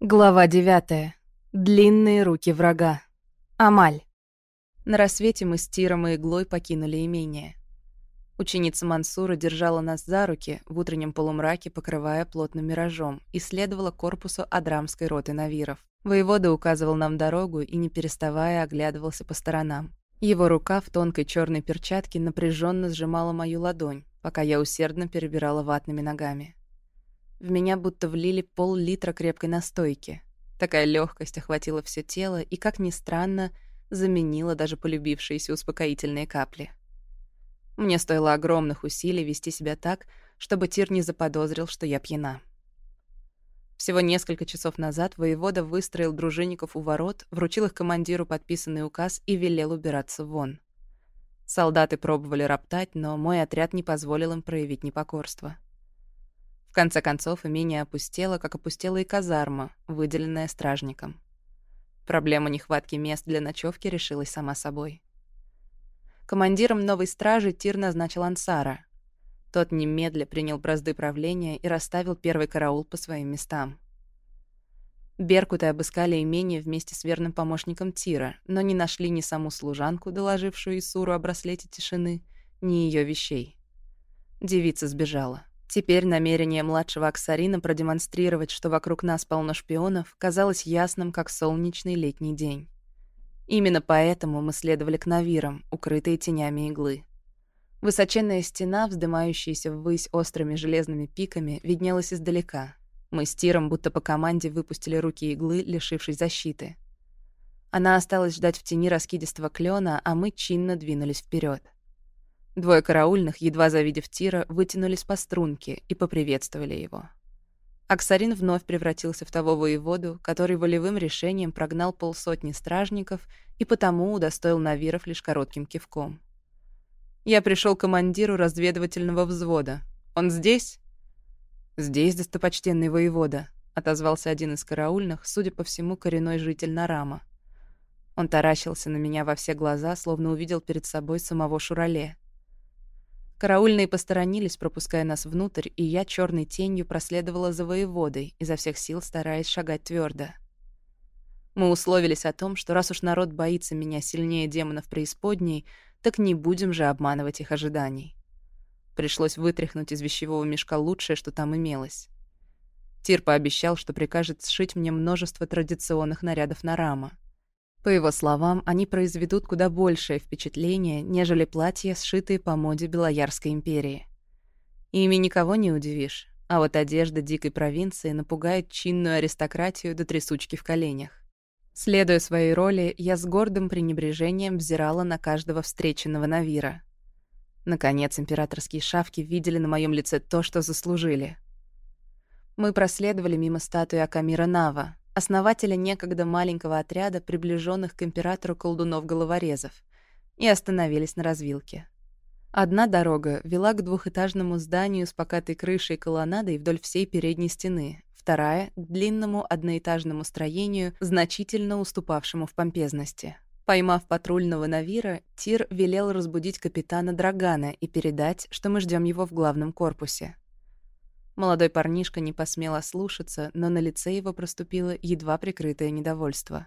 Глава девятая. Длинные руки врага. Амаль. На рассвете мы с Тиром и Иглой покинули имение. Ученица Мансура держала нас за руки в утреннем полумраке, покрывая плотным миражом, и следовала корпусу Адрамской роты Навиров. Воевода указывал нам дорогу и, не переставая, оглядывался по сторонам. Его рука в тонкой черной перчатке напряженно сжимала мою ладонь, пока я усердно перебирала ватными ногами. В меня будто влили пол-литра крепкой настойки. Такая легкость охватила все тело и, как ни странно, заменила даже полюбившиеся успокоительные капли. Мне стоило огромных усилий вести себя так, чтобы Тир не заподозрил, что я пьяна. Всего несколько часов назад воевода выстроил дружинников у ворот, вручил их командиру подписанный указ и велел убираться вон. Солдаты пробовали роптать, но мой отряд не позволил им проявить непокорство. Конце концов, имение опустело, как опустела и казарма, выделенная стражником. Проблема нехватки мест для ночевки решилась сама собой. Командиром новой стражи Тир назначил Ансара. Тот немедля принял бразды правления и расставил первый караул по своим местам. Беркуты обыскали имение вместе с верным помощником Тира, но не нашли ни саму служанку, доложившую Исуру о браслете тишины, ни ее вещей. Девица сбежала. Теперь намерение младшего Аксарина продемонстрировать, что вокруг нас полно шпионов, казалось ясным, как солнечный летний день. Именно поэтому мы следовали к Навирам, укрытые тенями иглы. Высоченная стена, вздымающаяся ввысь острыми железными пиками, виднелась издалека. Мы с Тиром будто по команде выпустили руки иглы, лишившись защиты. Она осталась ждать в тени раскидистого клена, а мы чинно двинулись вперед. Двое караульных, едва завидев Тира, вытянулись по струнке и поприветствовали его. Аксарин вновь превратился в того воеводу, который волевым решением прогнал полсотни стражников и потому удостоил Навиров лишь коротким кивком. «Я пришел к командиру разведывательного взвода. Он здесь?» «Здесь, достопочтенный воевода», — отозвался один из караульных, судя по всему, коренной житель Нарама. Он таращился на меня во все глаза, словно увидел перед собой самого Шурале — Караульные посторонились, пропуская нас внутрь, и я черной тенью проследовала за воеводой, изо всех сил стараясь шагать твердо. Мы условились о том, что раз уж народ боится меня сильнее демонов преисподней, так не будем же обманывать их ожиданий. Пришлось вытряхнуть из вещевого мешка лучшее, что там имелось. Тир пообещал, что прикажет сшить мне множество традиционных нарядов на рама. По его словам, они произведут куда большее впечатление, нежели платья, сшитые по моде Белоярской империи. Ими никого не удивишь, а вот одежда дикой провинции напугает чинную аристократию до трясучки в коленях. Следуя своей роли, я с гордым пренебрежением взирала на каждого встреченного Навира. Наконец, императорские шавки видели на моем лице то, что заслужили. Мы проследовали мимо статуи Акамира Нава, основателя некогда маленького отряда, приближенных к императору колдунов-головорезов, и остановились на развилке. Одна дорога вела к двухэтажному зданию с покатой крышей и колоннадой вдоль всей передней стены, вторая — к длинному одноэтажному строению, значительно уступавшему в помпезности. Поймав патрульного Навира, Тир велел разбудить капитана Драгана и передать, что мы ждем его в главном корпусе. Молодой парнишка не посмел ослушаться, но на лице его проступило едва прикрытое недовольство.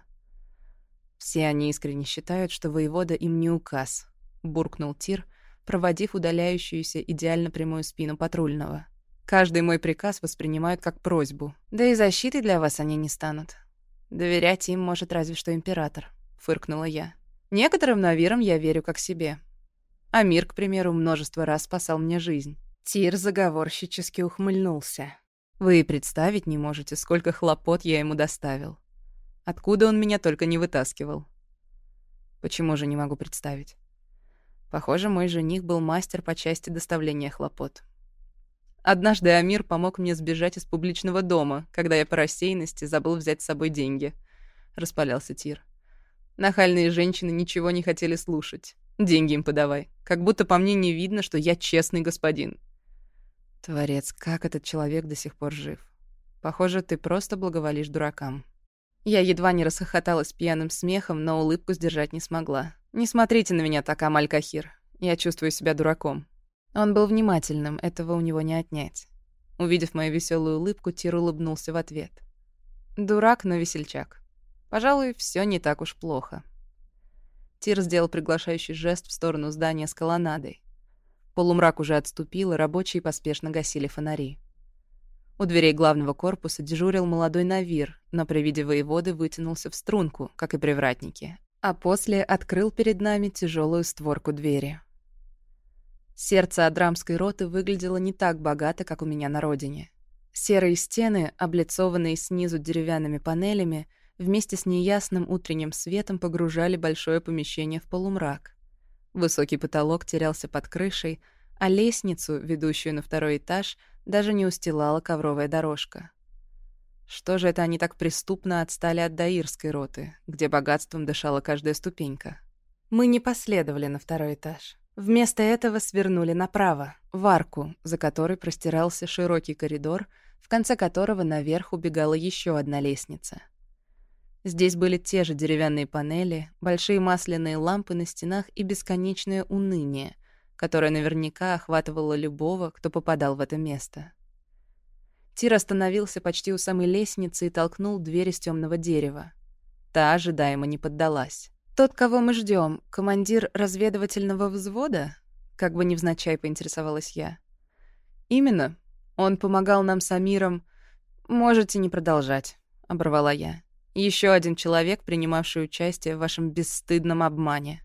«Все они искренне считают, что воевода им не указ», — буркнул Тир, проводив удаляющуюся идеально прямую спину патрульного. «Каждый мой приказ воспринимают как просьбу. Да и защиты для вас они не станут. Доверять им может разве что император», — фыркнула я. «Некоторым навирам я верю как себе. Амир, к примеру, множество раз спасал мне жизнь. Тир заговорщически ухмыльнулся. «Вы представить не можете, сколько хлопот я ему доставил. Откуда он меня только не вытаскивал?» «Почему же не могу представить?» Похоже, мой жених был мастер по части доставления хлопот. Однажды Амир помог мне сбежать из публичного дома, когда я по рассеянности забыл взять с собой деньги. Распалялся Тир. Нахальные женщины ничего не хотели слушать. Деньги им подавай. Как будто по мне не видно, что я честный господин. Творец, как этот человек до сих пор жив? Похоже, ты просто благоволишь дуракам. Я едва не расхохоталась пьяным смехом, но улыбку сдержать не смогла. «Не смотрите на меня так, Амаль Кахир. Я чувствую себя дураком». Он был внимательным, этого у него не отнять. Увидев мою веселую улыбку, Тир улыбнулся в ответ. Дурак, но весельчак. Пожалуй, все не так уж плохо. Тир сделал приглашающий жест в сторону здания с колоннадой. Полумрак уже отступил, и рабочие поспешно гасили фонари. У дверей главного корпуса дежурил молодой Навир, но при виде воеводы вытянулся в струнку, как и привратники, а после открыл перед нами тяжелую створку двери. Сердце Адрамской роты выглядело не так богато, как у меня на родине. Серые стены, облицованные снизу деревянными панелями, вместе с неясным утренним светом погружали большое помещение в полумрак. Высокий потолок терялся под крышей, а лестницу, ведущую на второй этаж, даже не устилала ковровая дорожка. Что же это они так преступно отстали от Даирской роты, где богатством дышала каждая ступенька? Мы не последовали на второй этаж. Вместо этого свернули направо, в арку, за которой простирался широкий коридор, в конце которого наверх убегала еще одна лестница. Здесь были те же деревянные панели, большие масляные лампы на стенах и бесконечное уныние, которое наверняка охватывало любого, кто попадал в это место. Тир остановился почти у самой лестницы и толкнул дверь из темного дерева. Та ожидаемо не поддалась. «Тот, кого мы ждем, командир разведывательного взвода?» Как бы невзначай поинтересовалась я. «Именно. Он помогал нам с Амиром. Можете не продолжать», — оборвала я. Еще один человек, принимавший участие в вашем бесстыдном обмане.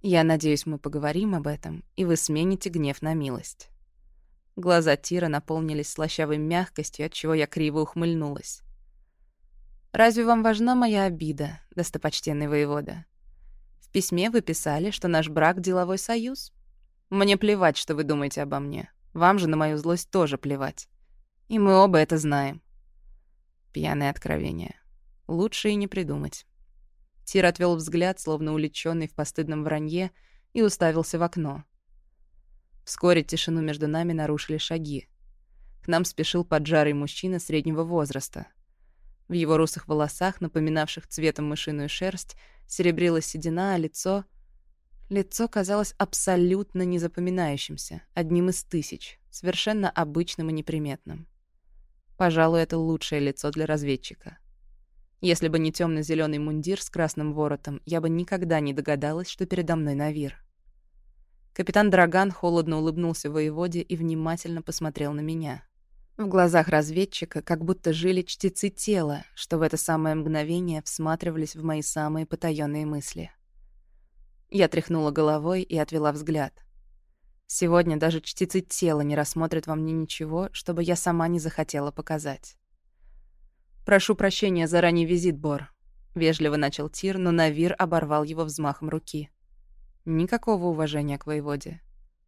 Я надеюсь, мы поговорим об этом, и вы смените гнев на милость». Глаза Тира наполнились слащавой мягкостью, от чего я криво ухмыльнулась. «Разве вам важна моя обида, достопочтенный воевода? В письме вы писали, что наш брак — деловой союз. Мне плевать, что вы думаете обо мне. Вам же на мою злость тоже плевать. И мы оба это знаем. Пьяное откровение. Лучше и не придумать. Тир отвел взгляд, словно уличенный в постыдном вранье, и уставился в окно. Вскоре тишину между нами нарушили шаги. К нам спешил поджарый мужчина среднего возраста — в его русых волосах, напоминавших цветом мышиную шерсть, серебрилась седина, а лицо... Лицо казалось абсолютно незапоминающимся, одним из тысяч, совершенно обычным и неприметным. Пожалуй, это лучшее лицо для разведчика. Если бы не темно зеленый мундир с красным воротом, я бы никогда не догадалась, что передо мной Навир. Капитан Драган холодно улыбнулся воеводе и внимательно посмотрел на меня. В глазах разведчика как будто жили чтецы тела, что в это самое мгновение всматривались в мои самые потаённые мысли. Я тряхнула головой и отвела взгляд. Сегодня даже чтецы тела не рассмотрят во мне ничего, чтобы я сама не захотела показать. «Прошу прощения за ранний визит, Бор», — вежливо начал Тир, но Навир оборвал его взмахом руки. Никакого уважения к воеводе.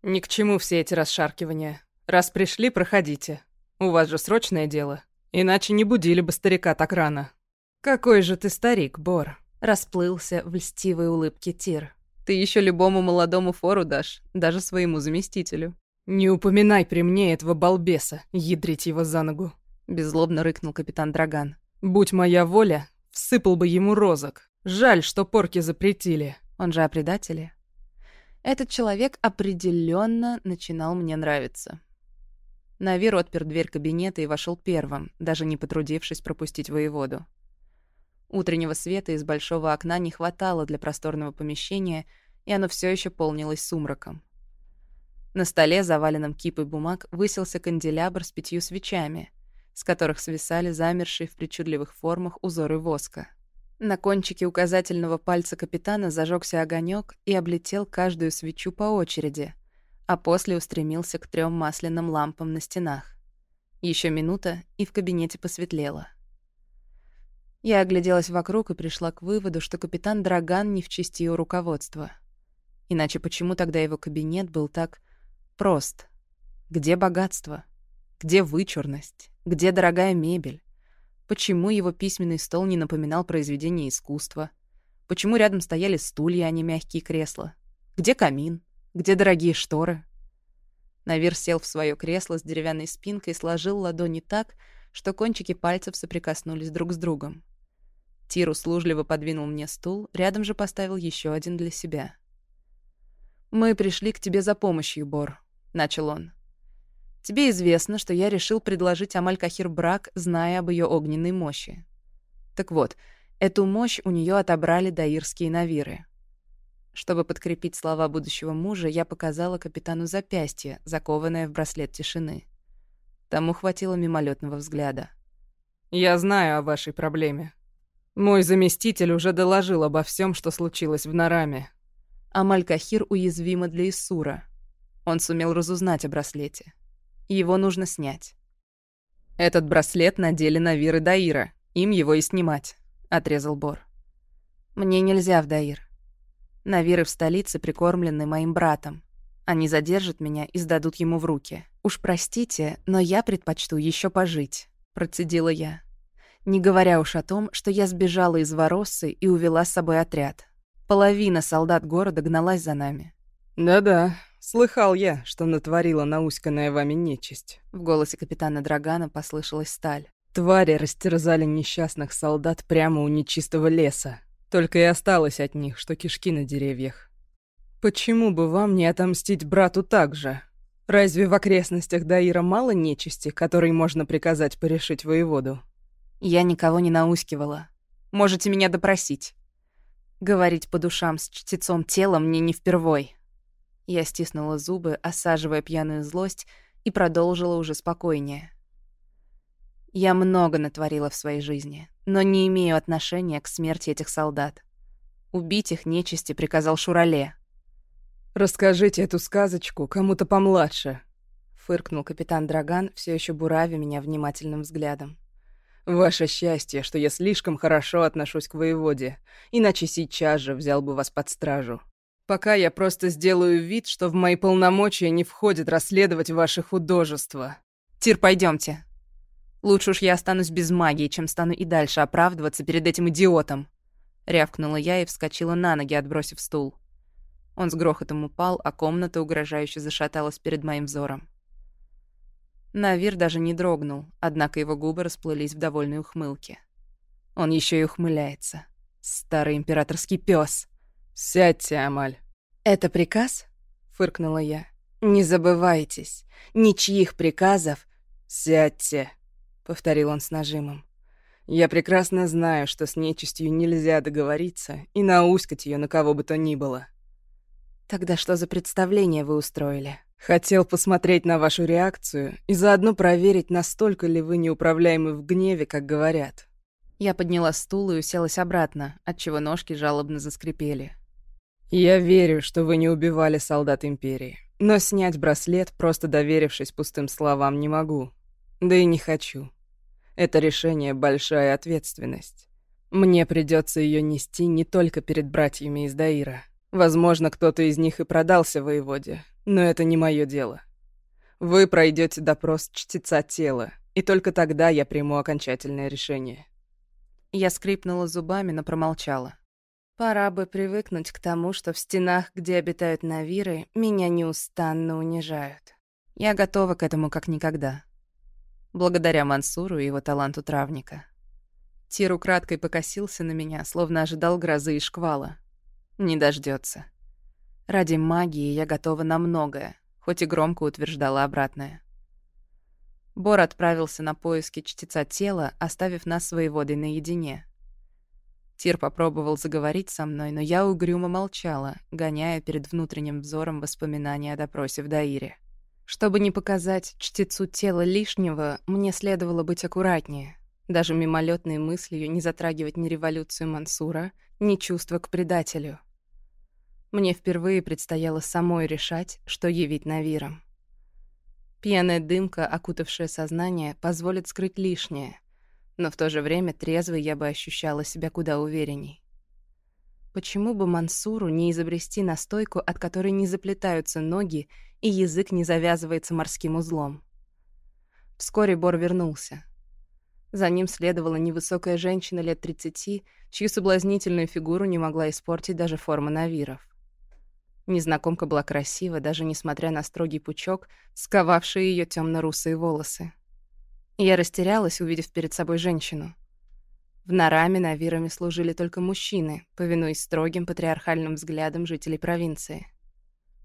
«Ни к чему все эти расшаркивания. Раз пришли, проходите», у вас же срочное дело. Иначе не будили бы старика так рано. Какой же ты старик, Бор. Расплылся в льстивой улыбке Тир. Ты еще любому молодому фору дашь, даже своему заместителю. Не упоминай при мне этого балбеса, ядрить его за ногу. Беззлобно рыкнул капитан Драган. Будь моя воля, всыпал бы ему розок. Жаль, что порки запретили. Он же о предателе. Этот человек определенно начинал мне нравиться. Навир отпер дверь кабинета и вошел первым, даже не потрудившись пропустить воеводу. Утреннего света из большого окна не хватало для просторного помещения, и оно все еще полнилось сумраком. На столе, заваленном кипой бумаг, высился канделябр с пятью свечами, с которых свисали замершие в причудливых формах узоры воска. На кончике указательного пальца капитана зажегся огонек и облетел каждую свечу по очереди, а после устремился к трем масляным лампам на стенах. Еще минута, и в кабинете посветлело. Я огляделась вокруг и пришла к выводу, что капитан Драган не в чести его руководства. Иначе почему тогда его кабинет был так прост? Где богатство? Где вычурность? Где дорогая мебель? Почему его письменный стол не напоминал произведение искусства? Почему рядом стояли стулья, а не мягкие кресла? Где камин? Где дорогие шторы? Навир сел в свое кресло с деревянной спинкой и сложил ладони так, что кончики пальцев соприкоснулись друг с другом. Тир услужливо подвинул мне стул, рядом же поставил еще один для себя. «Мы пришли к тебе за помощью, Бор», — начал он. Тебе известно, что я решил предложить Амаль-Кахир брак, зная об ее огненной мощи. Так вот, эту мощь у нее отобрали даирские навиры. Чтобы подкрепить слова будущего мужа, я показала капитану запястье, закованное в браслет тишины. Тому хватило мимолетного взгляда. «Я знаю о вашей проблеме. Мой заместитель уже доложил обо всем, что случилось в Нараме». Амаль-Кахир уязвима для Исура. Он сумел разузнать о браслете. Его нужно снять. «Этот браслет надели на Вир и Даира. Им его и снимать», — отрезал Бор. «Мне нельзя в Даир. Навиры в столице прикормлены моим братом. Они задержат меня и сдадут ему в руки. Уж простите, но я предпочту еще пожить», — процедила я. Не говоря уж о том, что я сбежала из Вороссы и увела с собой отряд. Половина солдат города гналась за нами. «Да-да, слыхал я, что натворила науськанная вами нечисть». В голосе капитана Драгана послышалась сталь. Твари растерзали несчастных солдат прямо у нечистого леса. Только и осталось от них, что кишки на деревьях. Почему бы вам не отомстить брату так же? Разве в окрестностях Даира мало нечисти, которой можно приказать порешить воеводу? Я никого не наускивала. Можете меня допросить. Говорить по душам с чтецом тела мне не впервой. Я стиснула зубы, осаживая пьяную злость, и продолжила уже спокойнее. Я много натворила в своей жизни, но не имею отношения к смерти этих солдат. Убить их нечисти приказал Шурале. «Расскажите эту сказочку кому-то помладше», — фыркнул капитан Драган, все еще буравя меня внимательным взглядом. «Ваше счастье, что я слишком хорошо отношусь к воеводе, иначе сейчас же взял бы вас под стражу. Пока я просто сделаю вид, что в мои полномочия не входит расследовать ваше художество». «Тир, пойдемте. Лучше уж я останусь без магии, чем стану и дальше оправдываться перед этим идиотом». Рявкнула я и вскочила на ноги, отбросив стул. Он с грохотом упал, а комната угрожающе зашаталась перед моим взором. Навир даже не дрогнул, однако его губы расплылись в довольной ухмылке. Он еще и ухмыляется. Старый императорский пес. «Сядьте, Амаль». «Это приказ?» — фыркнула я. «Не забывайтесь, ничьих приказов...» «Сядьте», — повторил он с нажимом. «Я прекрасно знаю, что с нечистью нельзя договориться и науськать ее на кого бы то ни было». «Тогда что за представление вы устроили?» Хотел посмотреть на вашу реакцию и заодно проверить, настолько ли вы неуправляемы в гневе, как говорят. Я подняла стул и уселась обратно, отчего ножки жалобно заскрипели. Я верю, что вы не убивали солдат Империи, но снять браслет, просто доверившись пустым словам, не могу. Да и не хочу. Это решение — большая ответственность. Мне придется ее нести не только перед братьями из Даира. Возможно, кто-то из них и продался воеводе, но это не мое дело. Вы пройдете допрос чтеца тела, и только тогда я приму окончательное решение. Я скрипнула зубами, но промолчала. Пора бы привыкнуть к тому, что в стенах, где обитают навиры, меня неустанно унижают. Я готова к этому как никогда. Благодаря Мансуру и его таланту травника. Тир украдкой покосился на меня, словно ожидал грозы и шквала. Не дождется. Ради магии я готова на многое, хоть и громко утверждала обратное. Бор отправился на поиски чтеца тела, оставив нас своей водой наедине. Тир попробовал заговорить со мной, но я угрюмо молчала, гоняя перед внутренним взором воспоминания о допросе в Даире. Чтобы не показать чтецу тела лишнего, мне следовало быть аккуратнее, даже мимолетной мыслью не затрагивать ни революцию Мансура, ни чувства к предателю — мне впервые предстояло самой решать, что явить Навирам. Пьяная дымка, окутавшая сознание, позволит скрыть лишнее, но в то же время трезвой я бы ощущала себя куда уверенней. Почему бы Мансуру не изобрести настойку, от которой не заплетаются ноги и язык не завязывается морским узлом? Вскоре Бор вернулся. За ним следовала невысокая женщина лет 30, чью соблазнительную фигуру не могла испортить даже форма навиров. Незнакомка была красива, даже несмотря на строгий пучок, сковавший ее темно-русые волосы. Я растерялась, увидев перед собой женщину. В Нараме навирами служили только мужчины, повинуясь строгим патриархальным взглядам жителей провинции.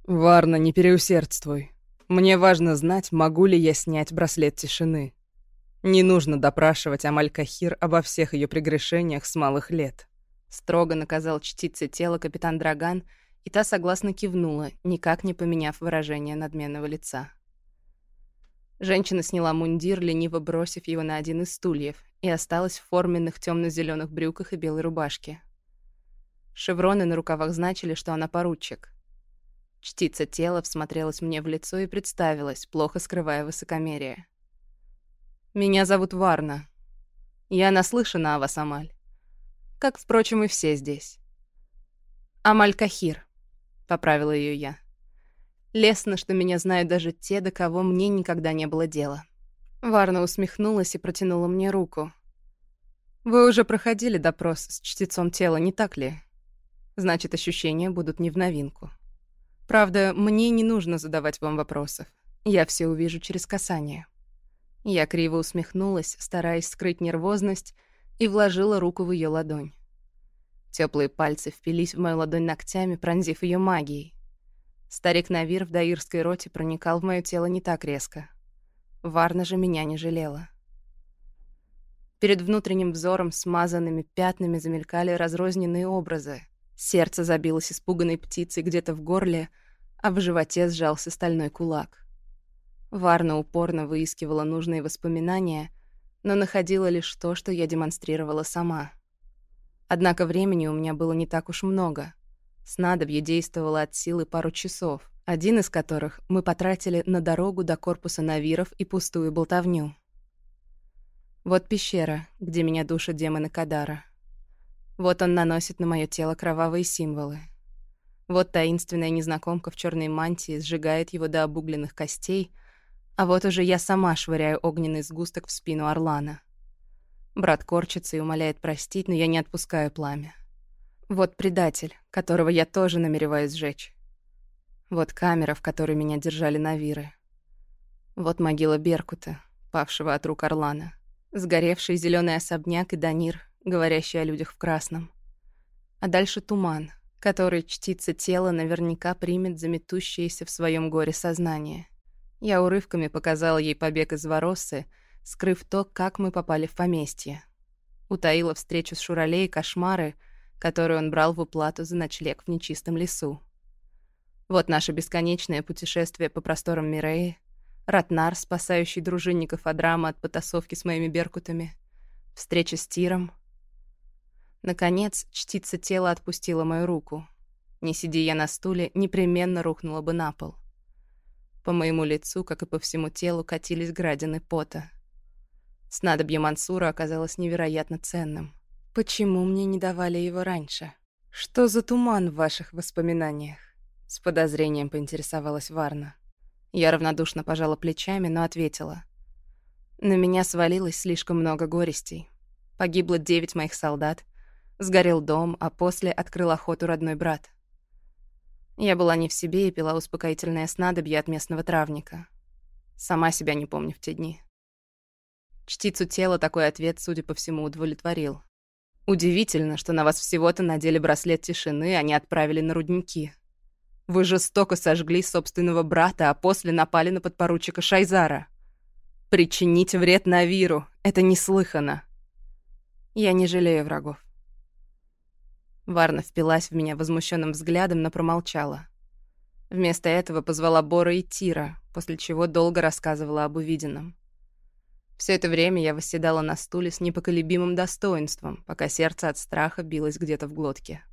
«Варна, не переусердствуй», Мне важно знать, могу ли я снять браслет тишины. Не нужно допрашивать Амаль Кахир обо всех ее прегрешениях с малых лет. Строго наказал чтице тело капитан Драган, и та согласно кивнула, никак не поменяв выражение надменного лица. Женщина сняла мундир, лениво бросив его на один из стульев, и осталась в форменных темно зеленых брюках и белой рубашке. Шевроны на рукавах значили, что она поручик. Чтица тела всмотрелась мне в лицо и представилась, плохо скрывая высокомерие. «Меня зовут Варна. Я наслышана о вас, Амаль. Как, впрочем, и все здесь. Амаль Кахир», — поправила ее я. Лестно, что меня знают даже те, до кого мне никогда не было дела. Варна усмехнулась и протянула мне руку. «Вы уже проходили допрос с чтецом тела, не так ли? Значит, ощущения будут не в новинку. Правда, мне не нужно задавать вам вопросов. Я все увижу через касание». Я криво усмехнулась, стараясь скрыть нервозность, и вложила руку в ее ладонь. Теплые пальцы впились в мою ладонь ногтями, пронзив ее магией. Старик Навир в даирской роте проникал в мое тело не так резко. Варна же меня не жалела. Перед внутренним взором смазанными пятнами замелькали разрозненные образы. Сердце забилось испуганной птицей где-то в горле, а в животе сжался стальной кулак. Варна упорно выискивала нужные воспоминания, но находила лишь то, что я демонстрировала сама. Однако времени у меня было не так уж много — Снадобье действовало от силы пару часов, один из которых мы потратили на дорогу до корпуса Навиров и пустую болтовню. Вот пещера, где меня душат демоны Кадара. Вот он наносит на мое тело кровавые символы. Вот таинственная незнакомка в черной мантии сжигает его до обугленных костей, а вот уже я сама швыряю огненный сгусток в спину Орлана. Брат корчится и умоляет простить, но я не отпускаю пламя. Вот предатель, которого я тоже намереваюсь сжечь. Вот камера, в которой меня держали Навиры. Вот могила Беркута, павшего от рук Орлана. Сгоревший зеленый особняк и Данир, говорящий о людях в красном. А дальше туман, который чтится тело наверняка примет заметущееся в своем горе сознание. Я урывками показала ей побег из Вороссы, скрыв то, как мы попали в поместье. Утаила встречу с Шуралей и кошмары — которую он брал в уплату за ночлег в нечистом лесу. Вот наше бесконечное путешествие по просторам Миреи, Ратнар, спасающий дружинников Адрама от потасовки с моими беркутами, встреча с Тиром. Наконец, чтица тела отпустила мою руку. Не сиди я на стуле, непременно рухнула бы на пол. По моему лицу, как и по всему телу, катились градины пота. Снадобье Мансура оказалось невероятно ценным — Почему мне не давали его раньше? Что за туман в ваших воспоминаниях? С подозрением поинтересовалась Варна. Я равнодушно пожала плечами, но ответила. На меня свалилось слишком много горестей. Погибло девять моих солдат, сгорел дом, а после открыл охоту родной брат. Я была не в себе и пила успокоительное снадобье от местного травника. Сама себя не помню в те дни. Чтицу тела такой ответ, судя по всему, удовлетворил. Удивительно, что на вас всего-то надели браслет тишины, а не отправили на рудники. Вы жестоко сожгли собственного брата, а после напали на подпоручика Шайзара. Причинить вред Навиру — это неслыханно. Я не жалею врагов. Варна впилась в меня возмущенным взглядом, но промолчала. Вместо этого позвала Бора и Тира, после чего долго рассказывала об увиденном. Все это время я восседала на стуле с непоколебимым достоинством, пока сердце от страха билось где-то в глотке.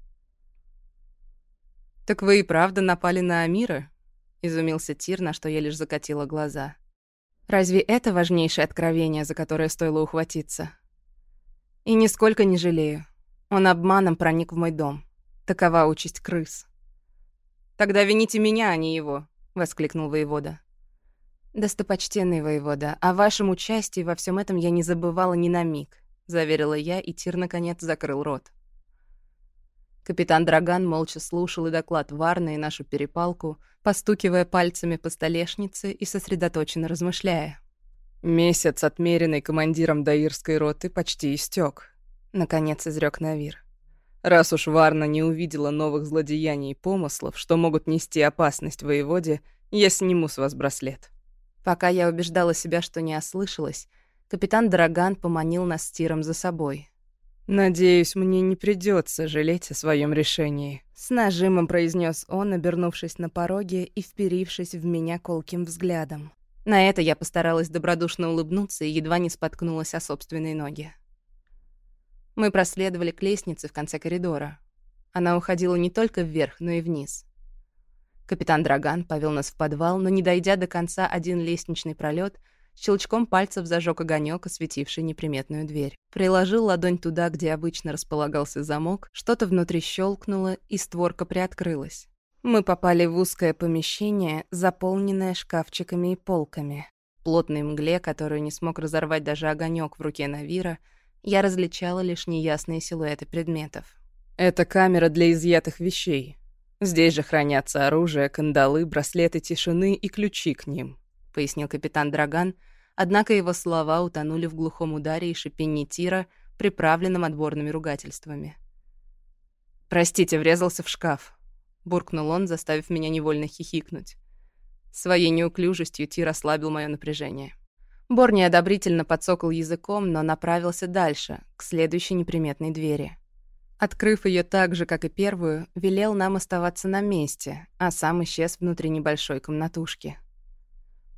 «Так вы и правда напали на Амира?» — изумился Тир, на что я лишь закатила глаза. «Разве это важнейшее откровение, за которое стоило ухватиться?» «И нисколько не жалею. Он обманом проник в мой дом. Такова участь крыс». «Тогда вините меня, а не его», — воскликнул воевода. «Достопочтенный воевода, о вашем участии во всем этом я не забывала ни на миг», — заверила я, и Тир, наконец, закрыл рот. Капитан Драган молча слушал и доклад Варны и нашу перепалку, постукивая пальцами по столешнице и сосредоточенно размышляя. «Месяц, отмеренный командиром Даирской роты, почти истек, наконец изрек Навир. «Раз уж Варна не увидела новых злодеяний и помыслов, что могут нести опасность воеводе, Я сниму с вас браслет». Пока я убеждала себя, что не ослышалась, капитан Драган поманил нас Тиром за собой. «Надеюсь, мне не придется жалеть о своем решении», — с нажимом произнес он, обернувшись на пороге и вперившись в меня колким взглядом. На это я постаралась добродушно улыбнуться и едва не споткнулась о собственной ноге. Мы проследовали к лестнице в конце коридора. Она уходила не только вверх, но и вниз. Капитан Драган повел нас в подвал, но, не дойдя до конца один лестничный пролет, щелчком пальцев зажег огонек, осветивший неприметную дверь. Приложил ладонь туда, где обычно располагался замок, что-то внутри щелкнуло, и створка приоткрылась. Мы попали в узкое помещение, заполненное шкафчиками и полками. В плотной мгле, которую не смог разорвать даже огонек в руке Навира, я различала лишь неясные силуэты предметов. «Это камера для изъятых вещей. Здесь же хранятся оружие, кандалы, браслеты тишины и ключи к ним», — пояснил капитан Драган, однако его слова утонули в глухом ударе и шипении тира, приправленном отборными ругательствами. «Простите, врезался в шкаф», — буркнул он, заставив меня невольно хихикнуть. Своей неуклюжестью Тир ослабил мое напряжение. Бор неодобрительно подсокал языком, но направился дальше, к следующей неприметной двери. Открыв ее так же, как и первую, велел нам оставаться на месте, а сам исчез внутри небольшой комнатушки.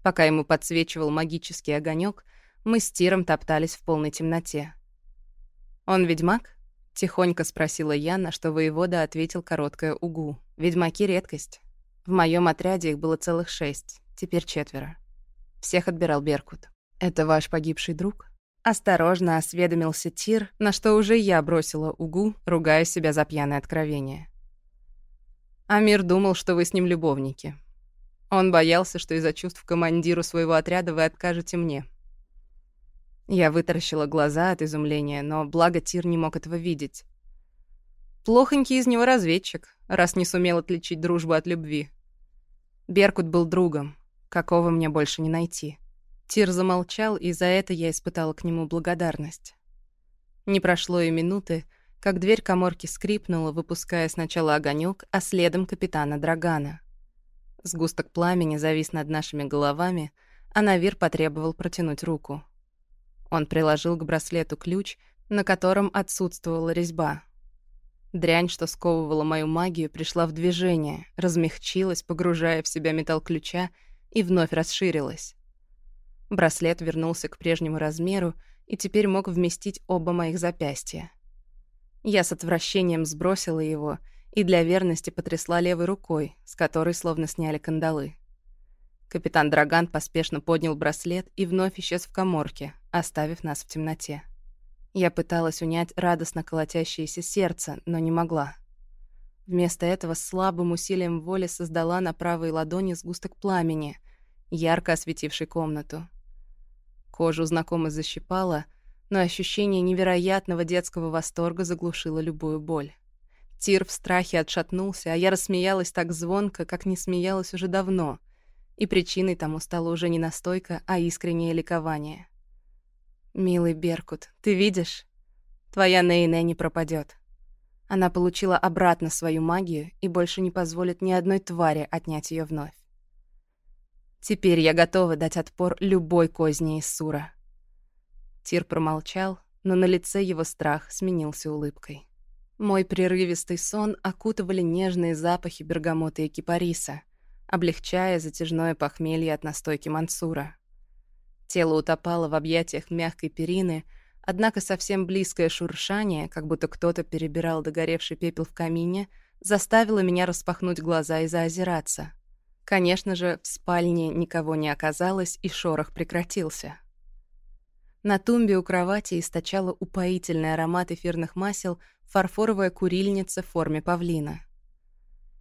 Пока ему подсвечивал магический огонек, мы с Тиром топтались в полной темноте. «Он ведьмак?» — тихонько спросила я, на что воевода ответил короткое «угу». Ведьмаки — редкость. В моем отряде их было целых шесть, теперь четверо. Всех отбирал Беркут. «Это ваш погибший друг?» Осторожно осведомился Тир, на что уже я бросила угу, ругая себя за пьяное откровение. Амир думал, что вы с ним любовники. Он боялся, что из-за чувств командиру своего отряда вы откажете мне. Я вытаращила глаза от изумления, но благо Тир не мог этого видеть. Плохонький из него разведчик, раз не сумел отличить дружбу от любви. Беркут был другом, какого мне больше не найти. Тир замолчал, и за это я испытала к нему благодарность. Не прошло и минуты, как дверь коморки скрипнула, выпуская сначала огонек, а следом капитана Драгана. Сгусток пламени завис над нашими головами, а Навир потребовал протянуть руку. Он приложил к браслету ключ, на котором отсутствовала резьба, Дрянь, что сковывала мою магию, пришла в движение, размягчилась, погружая в себя металл ключа, и вновь расширилась. Браслет вернулся к прежнему размеру и теперь мог вместить оба моих запястья. Я с отвращением сбросила его и для верности потрясла левой рукой, с которой словно сняли кандалы. Капитан Драган поспешно поднял браслет и вновь исчез в коморке, оставив нас в темноте. Я пыталась унять радостно колотящееся сердце, но не могла. Вместо этого слабым усилием воли создала на правой ладони сгусток пламени, ярко осветивший комнату. Кожу знакомо защипала, но ощущение невероятного детского восторга заглушило любую боль. Тир в страхе отшатнулся, а я рассмеялась так звонко, как не смеялась уже давно, и причиной тому стало уже не настойка, а искреннее ликование. «Милый Беркут, ты видишь? Твоя Нейне не пропадет. Она получила обратно свою магию и больше не позволит ни одной твари отнять ее вновь. Теперь я готова дать отпор любой козни из Сура». Тир промолчал, но на лице его страх сменился улыбкой. Мой прерывистый сон окутывали нежные запахи бергамота и кипариса, облегчая затяжное похмелье от настойки Мансура. Тело утопало в объятиях мягкой перины, однако совсем близкое шуршание, как будто кто-то перебирал догоревший пепел в камине, заставило меня распахнуть глаза и заозираться. Конечно же, в спальне никого не оказалось, и шорох прекратился. На тумбе у кровати источала упоительный аромат эфирных масел фарфоровая курильница в форме павлина.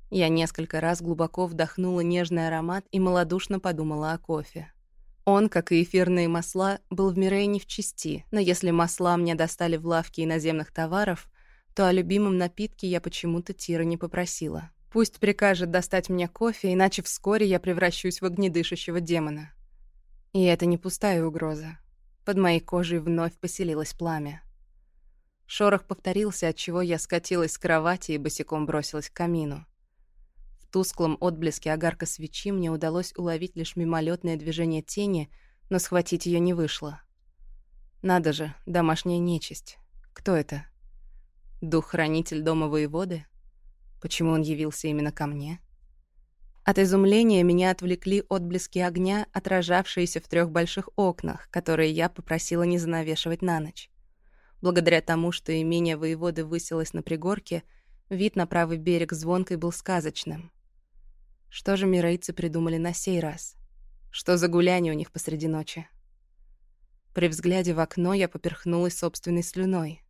Я несколько раз глубоко вдохнула нежный аромат и малодушно подумала о кофе. Он, как и эфирные масла, был в Мирейне в чести, но если масла мне достали в лавке иноземных товаров, то о любимом напитке я почему-то Тира не попросила. Пусть прикажет достать мне кофе, иначе вскоре я превращусь в огнедышащего демона. И это не пустая угроза. Под моей кожей вновь поселилось пламя. Шорох повторился, от чего я скатилась с кровати и босиком бросилась к камину тусклом отблеске огарка свечи мне удалось уловить лишь мимолетное движение тени, но схватить ее не вышло. Надо же, домашняя нечисть. Кто это? Дух-хранитель дома воеводы? Почему он явился именно ко мне? От изумления меня отвлекли отблески огня, отражавшиеся в трех больших окнах, которые я попросила не занавешивать на ночь. Благодаря тому, что имение воеводы высилось на пригорке, вид на правый берег звонкой был сказочным. Что же мирейцы придумали на сей раз? Что за гуляние у них посреди ночи? При взгляде в окно я поперхнулась собственной слюной.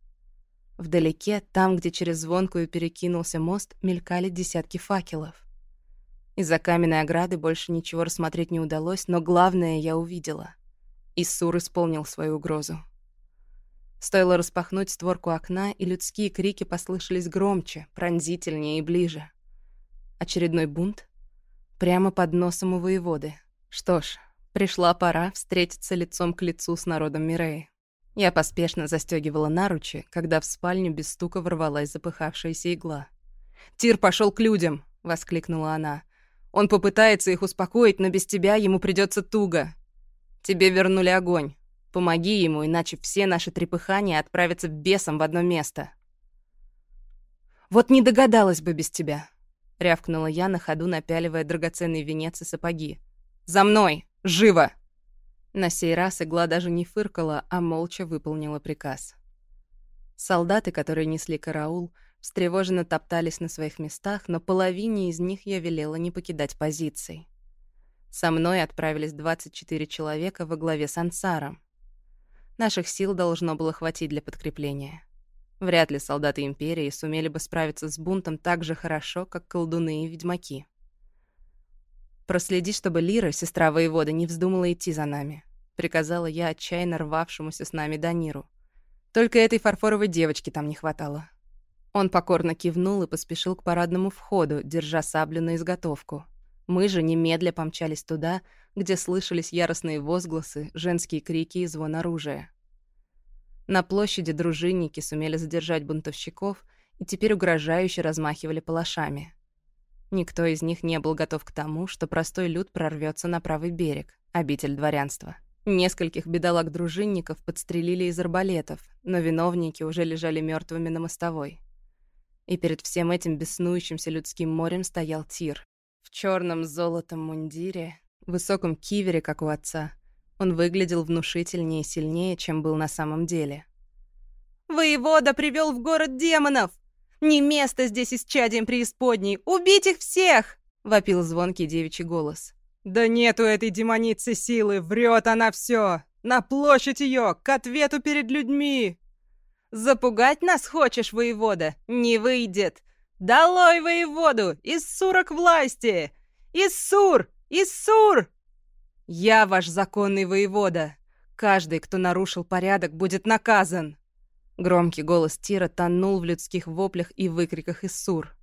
Вдалеке, там, где через звонкую перекинулся мост, мелькали десятки факелов. Из-за каменной ограды больше ничего рассмотреть не удалось, но главное я увидела. Иссур исполнил свою угрозу. Стоило распахнуть створку окна, и людские крики послышались громче, пронзительнее и ближе. Очередной бунт? Прямо под носом у воеводы. Что ж, пришла пора встретиться лицом к лицу с народом Миреи. Я поспешно застегивала наручи, когда в спальню без стука ворвалась запыхавшаяся игла. «Тир пошел к людям!» — воскликнула она. Он попытается их успокоить, но без тебя ему придется туго. Тебе вернули огонь. Помоги ему, иначе все наши трепыхания отправятся бесом в одно место. Вот не догадалась бы без тебя, рявкнула я на ходу, напяливая драгоценный венец и сапоги. За мной, живо! На сей раз игла даже не фыркала, а молча выполнила приказ. Солдаты, которые несли караул, встревоженно топтались на своих местах, но половине из них я велела не покидать позиций. Со мной отправились 24 человека во главе с Ансаром. Наших сил должно было хватить для подкрепления. Вряд ли солдаты Империи сумели бы справиться с бунтом так же хорошо, как колдуны и ведьмаки. «Проследи, чтобы Лира, сестра воевода, не вздумала идти за нами», — приказала я отчаянно рвавшемуся с нами Даниру. «Только этой фарфоровой девочки там не хватало». Он покорно кивнул и поспешил к парадному входу, держа саблю на изготовку. Мы же немедля помчались туда, где слышались яростные возгласы, женские крики и звон оружия. На площади дружинники сумели задержать бунтовщиков и теперь угрожающе размахивали палашами. Никто из них не был готов к тому, что простой люд прорвется на правый берег, обитель дворянства. Нескольких бедолаг-дружинников подстрелили из арбалетов, но виновники уже лежали мертвыми на мостовой. И перед всем этим беснующимся людским морем стоял Тир. В черном золотом мундире, высоком кивере, как у отца. Он выглядел внушительнее и сильнее, чем был на самом деле. «Воевода привел в город демонов! Не место здесь исчадием преисподней! Убить их всех!» — вопил звонкий девичий голос. «Да нету этой демоницы силы! Врет она все! На площадь ее! К ответу перед людьми!» Запугать нас хочешь, воевода? Не выйдет! Долой воеводу! Иссура к власти! Иссур! Иссур!» «Я ваш законный воевода. Каждый, кто нарушил порядок, будет наказан!» Громкий голос Тира тонул в людских воплях и выкриках Иссур.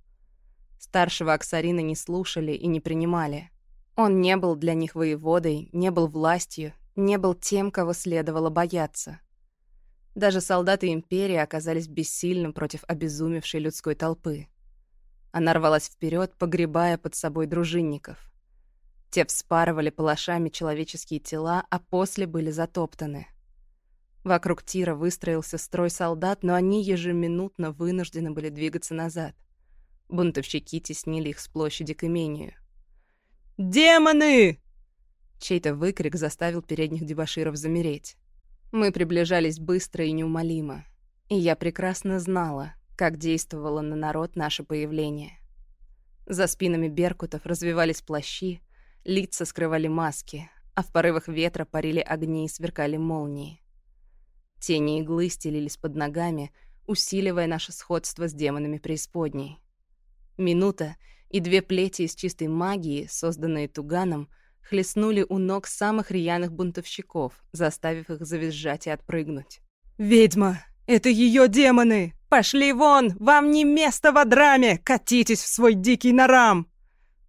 Старшего Аксарина не слушали и не принимали. Он не был для них воеводой, не был властью, не был тем, кого следовало бояться. Даже солдаты Империи оказались бессильны против обезумевшей людской толпы. Она рвалась вперед, погребая под собой дружинников. Те вспарывали палашами человеческие тела, а после были затоптаны. Вокруг Тира выстроился строй солдат, но они ежеминутно вынуждены были двигаться назад. Бунтовщики теснили их с площади к имению. «Демоны!» Чей-то выкрик заставил передних дебоширов замереть. Мы приближались быстро и неумолимо, и я прекрасно знала, как действовало на народ наше появление. За спинами беркутов развивались плащи, лица скрывали маски, а в порывах ветра парили огни и сверкали молнии. Тени иглы стелились под ногами, усиливая наше сходство с демонами преисподней. Минута, и две плети из чистой магии, созданные Туганом, — хлестнули у ног самых рьяных бунтовщиков, заставив их завизжать и отпрыгнуть. «Ведьма! Это ее демоны! Пошли вон! Вам не место в Адраме! Катитесь в свой дикий нарам!»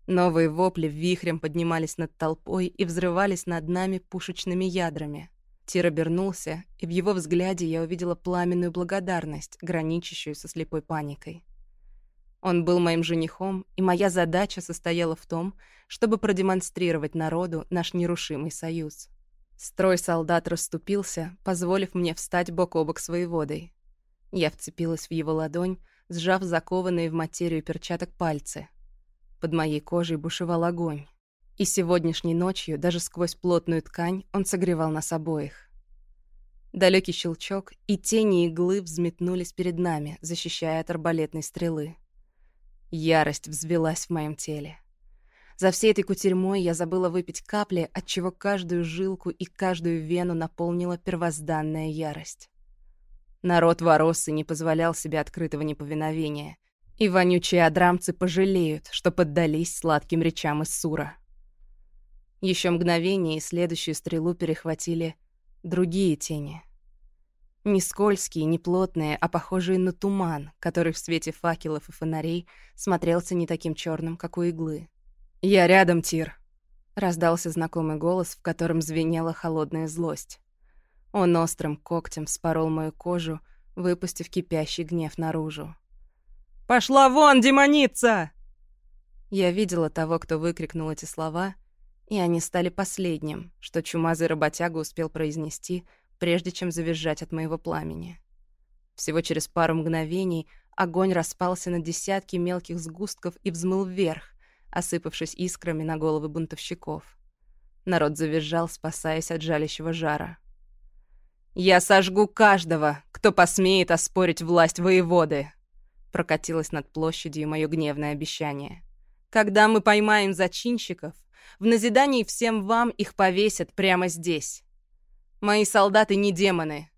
Новые вопли вихрем поднимались над толпой и взрывались над нами пушечными ядрами. Тир обернулся, и в его взгляде я увидела пламенную благодарность, граничащую со слепой паникой. Он был моим женихом, и моя задача состояла в том, чтобы продемонстрировать народу наш нерушимый союз. Строй солдат расступился, позволив мне встать бок о бок с воеводой. Я вцепилась в его ладонь, сжав закованные в материю перчаток пальцы. Под моей кожей бушевал огонь. И сегодняшней ночью, даже сквозь плотную ткань, он согревал нас обоих. Далекий щелчок, и тени иглы взметнулись перед нами, защищая от арбалетной стрелы. Ярость взвелась в моем теле. За всей этой кутерьмой я забыла выпить капли, отчего каждую жилку и каждую вену наполнила первозданная ярость. Народ Воросы не позволял себе открытого неповиновения, и вонючие адрамцы пожалеют, что поддались сладким речам из Сура. Еще мгновение, и следующую стрелу перехватили другие тени. Не скользкие, не плотные, а похожие на туман, который в свете факелов и фонарей смотрелся не таким черным, как у иглы. «Я рядом, Тир!» — раздался знакомый голос, в котором звенела холодная злость. Он острым когтем спорол мою кожу, выпустив кипящий гнев наружу. «Пошла вон, демоница!» Я видела того, кто выкрикнул эти слова, и они стали последним, что чумазый работяга успел произнести, прежде чем завизжать от моего пламени. Всего через пару мгновений огонь распался на десятки мелких сгустков и взмыл вверх, осыпавшись искрами на головы бунтовщиков. Народ завизжал, спасаясь от жалящего жара. «Я сожгу каждого, кто посмеет оспорить власть воеводы!» Прокатилось над площадью мое гневное обещание. «Когда мы поймаем зачинщиков, в назидании всем вам их повесят прямо здесь. Мои солдаты не демоны,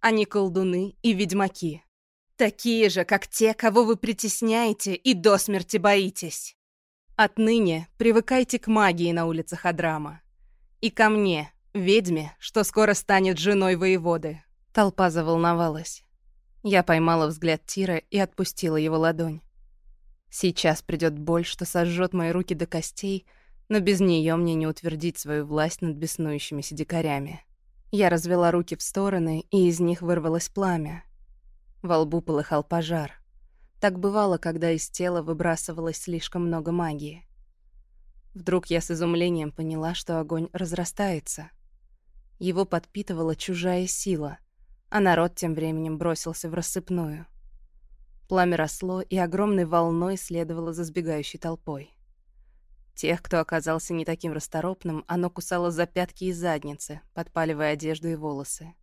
они колдуны и ведьмаки. Такие же, как те, кого вы притесняете и до смерти боитесь. Отныне привыкайте к магии на улицах Адрама. И ко мне, ведьме, что скоро станет женой воеводы. Толпа заволновалась. Я поймала взгляд Тира и отпустила его ладонь. Сейчас придет боль, что сожжет мои руки до костей, но без нее мне не утвердить свою власть над беснующимися дикарями. Я развела руки в стороны, и из них вырвалось пламя. Во лбу полыхал пожар. Так бывало, когда из тела выбрасывалось слишком много магии. Вдруг я с изумлением поняла, что огонь разрастается. Его подпитывала чужая сила, а народ тем временем бросился в рассыпную. Пламя росло и огромной волной следовало за сбегающей толпой. Тех, кто оказался не таким расторопным, оно кусало за пятки и задницы, подпаливая одежду и волосы.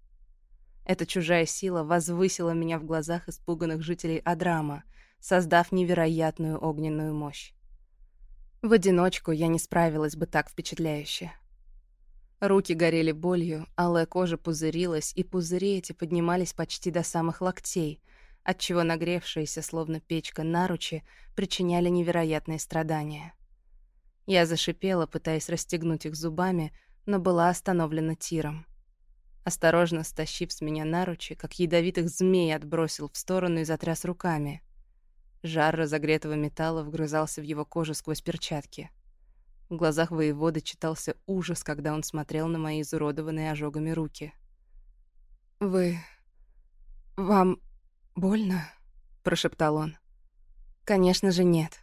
Эта чужая сила возвысила меня в глазах испуганных жителей Адрама, создав невероятную огненную мощь. В одиночку я не справилась бы так впечатляюще. Руки горели болью, алая кожа пузырилась, и пузыри эти поднимались почти до самых локтей, отчего нагревшиеся, словно печка, наручи причиняли невероятные страдания. Я зашипела, пытаясь расстегнуть их зубами, но была остановлена тиром. Осторожно стащив с меня наручи, как ядовитых змей отбросил в сторону и затряс руками. Жар разогретого металла вгрызался в его кожу сквозь перчатки. В глазах воевода читался ужас, когда он смотрел на мои изуродованные ожогами руки. «Вы... вам больно?» — прошептал он. «Конечно же нет», —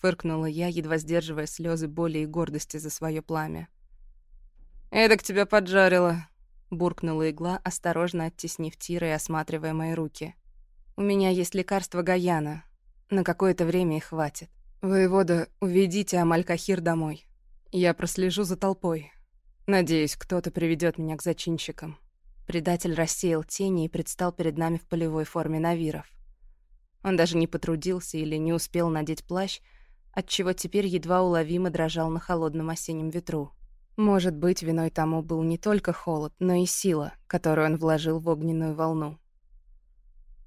фыркнула я, едва сдерживая слезы боли и гордости за свое пламя. «Эдак тебя поджарило», буркнула игла, осторожно оттеснив Тира и осматривая мои руки. «У меня есть лекарство Гаяна. На какое-то время их хватит. Воевода, уведите Амалькахир домой. Я прослежу за толпой. Надеюсь, кто-то приведет меня к зачинщикам». Предатель рассеял тени и предстал перед нами в полевой форме навиров. Он даже не потрудился или не успел надеть плащ, отчего теперь едва уловимо дрожал на холодном осеннем ветру. Может быть, виной тому был не только холод, но и сила, которую он вложил в огненную волну.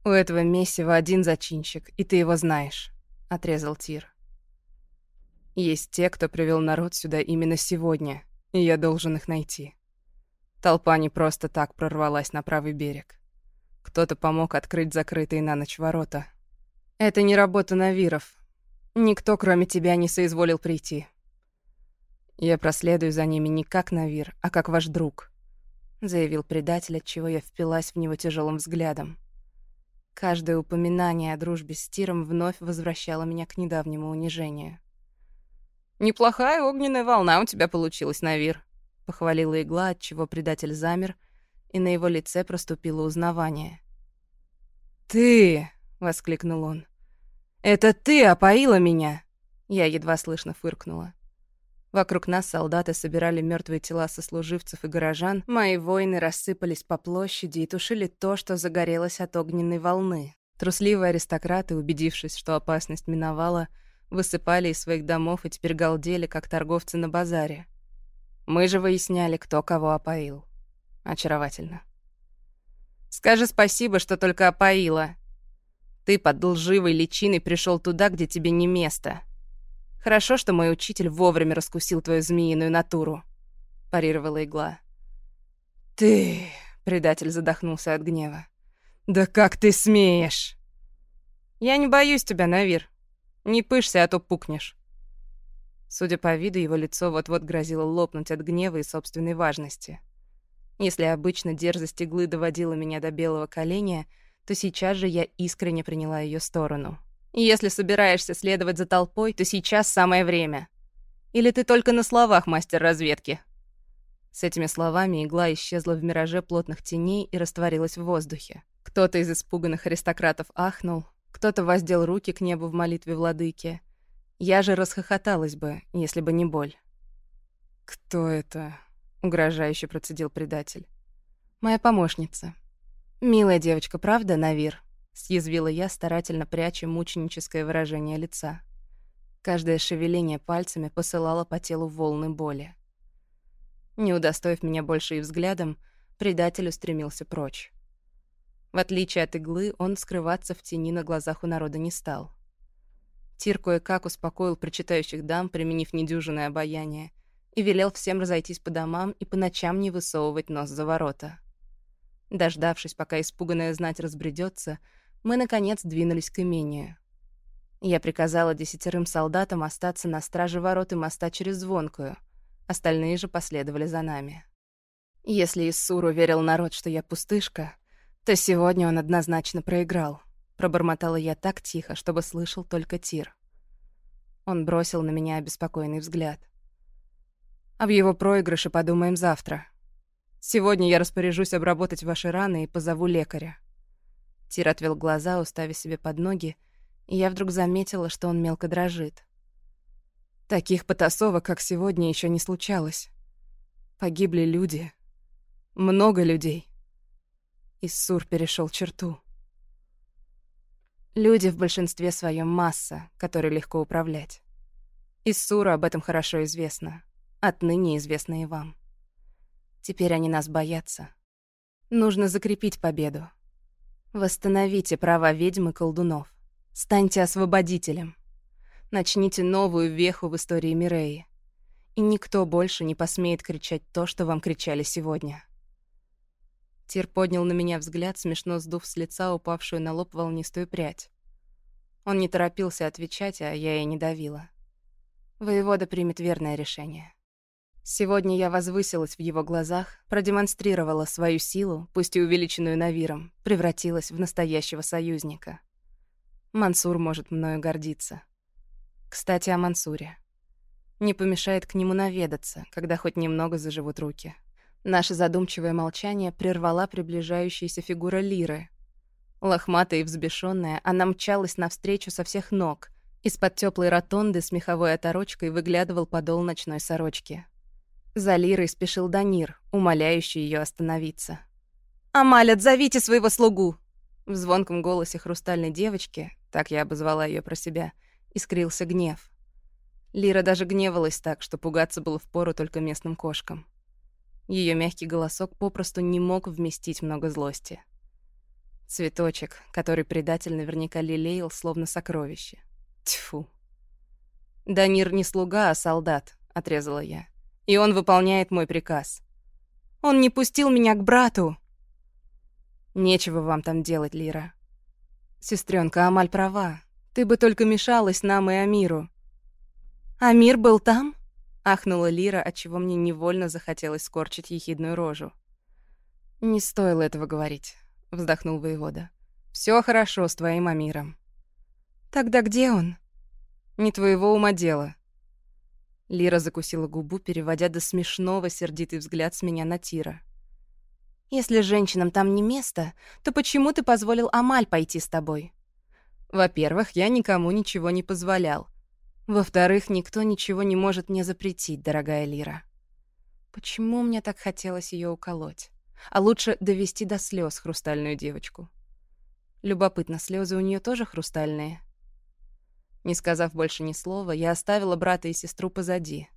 «У этого месива один зачинщик, и ты его знаешь», — отрезал Тир. «Есть те, кто привел народ сюда именно сегодня, и я должен их найти. Толпа не просто так прорвалась на правый берег. Кто-то помог открыть закрытые на ночь ворота. Это не работа Навиров. Никто, кроме тебя, не соизволил прийти. «Я проследую за ними не как Навир, а как ваш друг», — заявил предатель, отчего я впилась в него тяжелым взглядом. Каждое упоминание о дружбе с Тиром вновь возвращало меня к недавнему унижению. «Неплохая огненная волна у тебя получилась, Навир», — похвалила игла, отчего предатель замер, и на его лице проступило узнавание. «Ты!» — воскликнул он. «Это ты опоила меня!» Я едва слышно фыркнула. Вокруг нас солдаты собирали мертвые тела сослуживцев и горожан. Мои воины рассыпались по площади и тушили то, что загорелось от огненной волны. Трусливые аристократы, убедившись, что опасность миновала, высыпали из своих домов и теперь галдели, как торговцы на базаре. Мы же выясняли, кто кого опоил. Очаровательно. «Скажи спасибо, что только опоила. Ты под лживой личиной пришел туда, где тебе не место. Хорошо, что мой учитель вовремя раскусил твою змеиную натуру», — парировала игла. «Ты...» — предатель задохнулся от гнева. «Да как ты смеешь?» «Я не боюсь тебя, Навир. Не пышься, а то пукнешь». Судя по виду, его лицо вот-вот грозило лопнуть от гнева и собственной важности. Если обычно дерзость иглы доводила меня до белого коленя, то сейчас же я искренне приняла ее сторону. Если собираешься следовать за толпой, то сейчас самое время. Или ты только на словах мастер разведки?» С этими словами игла исчезла в мираже плотных теней и растворилась в воздухе. Кто-то из испуганных аристократов ахнул, кто-то воздел руки к небу в молитве владыки. Я же расхохоталась бы, если бы не боль. «Кто это?» — угрожающе процедил предатель. «Моя помощница. Милая девочка, правда, Навир?» — съязвила я, старательно пряча мученическое выражение лица. Каждое шевеление пальцами посылало по телу волны боли. Не удостоив меня больше и взглядом, предатель устремился прочь. В отличие от иглы, он скрываться в тени на глазах у народа не стал. Тир кое-как успокоил причитающих дам, применив недюжинное обаяние, и велел всем разойтись по домам и по ночам не высовывать нос за ворота. Дождавшись, пока испуганная знать разбредется, мы, наконец, двинулись к имению. Я приказала десятерым солдатам остаться на страже ворот и моста через Звонкую. Остальные же последовали за нами. Если Иссур уверил народ, что я пустышка, то сегодня он однозначно проиграл. Пробормотала я так тихо, чтобы слышал только Тир. Он бросил на меня обеспокоенный взгляд. Об его проигрыше подумаем завтра. Сегодня я распоряжусь обработать ваши раны и позову лекаря. Тир отвел глаза, уставив себе под ноги, и я вдруг заметила, что он мелко дрожит. Таких потасовок, как сегодня, еще не случалось. Погибли люди. Много людей. Иссур перешел черту. Люди в большинстве своем масса, которой легко управлять. Иссуру об этом хорошо известно. Отныне известно и вам. Теперь они нас боятся. Нужно закрепить победу. Восстановите права ведьм и колдунов. Станьте освободителем. Начните новую веху в истории Миреи. И никто больше не посмеет кричать то, что вам кричали сегодня. Тир поднял на меня взгляд, смешно сдув с лица упавшую на лоб волнистую прядь. Он не торопился отвечать, а я и не давила. Воевода примет верное решение. Сегодня я возвысилась в его глазах, продемонстрировала свою силу, пусть и увеличенную Навиром, превратилась в настоящего союзника. Мансур может мною гордиться. Кстати, о Мансуре. Не помешает к нему наведаться, когда хоть немного заживут руки. Наше задумчивое молчание прервала приближающаяся фигура Лиры. Лохматая и взбешенная, она мчалась навстречу со всех ног. Из-под теплой ротонды с меховой оторочкой выглядывал подол ночной сорочки. За Лирой спешил Данир, умоляющий ее остановиться. «Амаль, отзовите своего слугу!» В звонком голосе хрустальной девочки, так я обозвала ее про себя, искрился гнев. Лира даже гневалась так, что пугаться было впору только местным кошкам. Ее мягкий голосок попросту не мог вместить много злости. Цветочек, который предатель наверняка лелеял, словно сокровище. Тьфу. «Данир не слуга, а солдат», — отрезала я и он выполняет мой приказ. Он не пустил меня к брату. Нечего вам там делать, Лира. Сестренка Амаль права. Ты бы только мешалась нам и Амиру. Амир был там? Ахнула Лира, отчего мне невольно захотелось скорчить ехидную рожу. «Не стоило этого говорить», — вздохнул воевода. Все хорошо с твоим Амиром». «Тогда где он?» «Не твоего ума дело». Лира закусила губу, переводя до смешного сердитый взгляд с меня на Тира. «Если женщинам там не место, то почему ты позволил Амаль пойти с тобой?» «Во-первых, я никому ничего не позволял. Во-вторых, никто ничего не может мне запретить, дорогая Лира. Почему мне так хотелось ее уколоть? А лучше довести до слез хрустальную девочку. Любопытно, слезы у нее тоже хрустальные? Не сказав больше ни слова, я оставила брата и сестру позади.